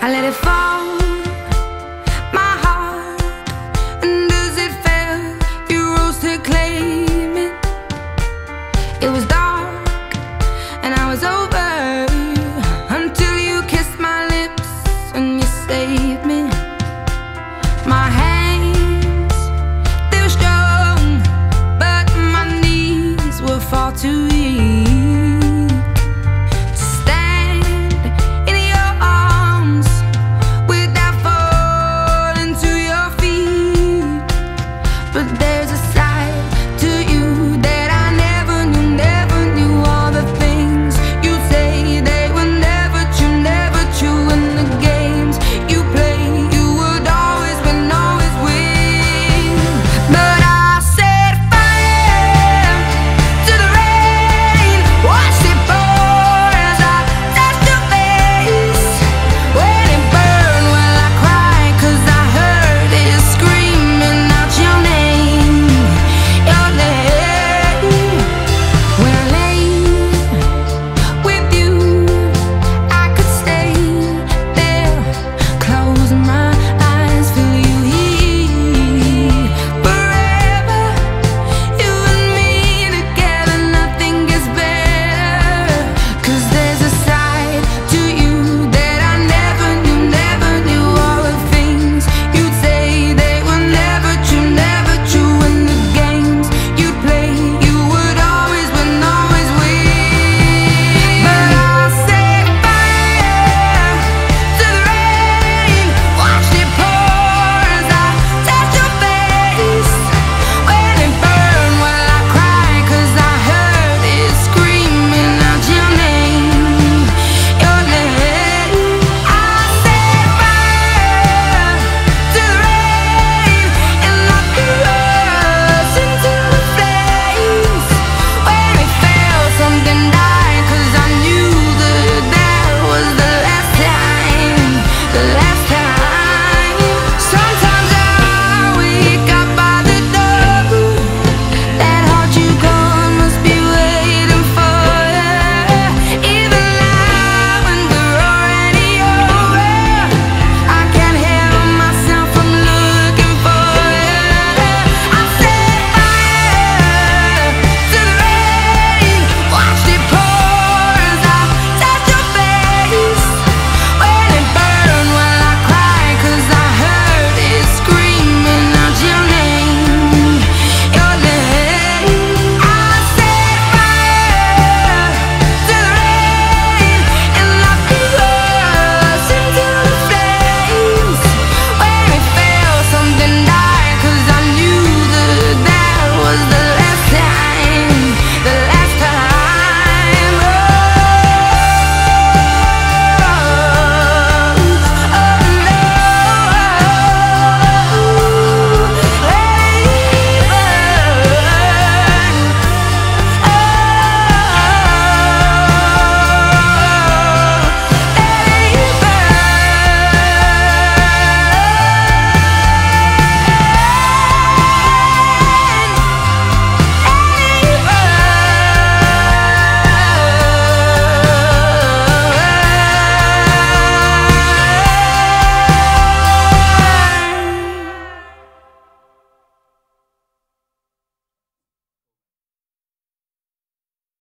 I let it fall, my heart, and as it fell, you rose to claim it. It was dark.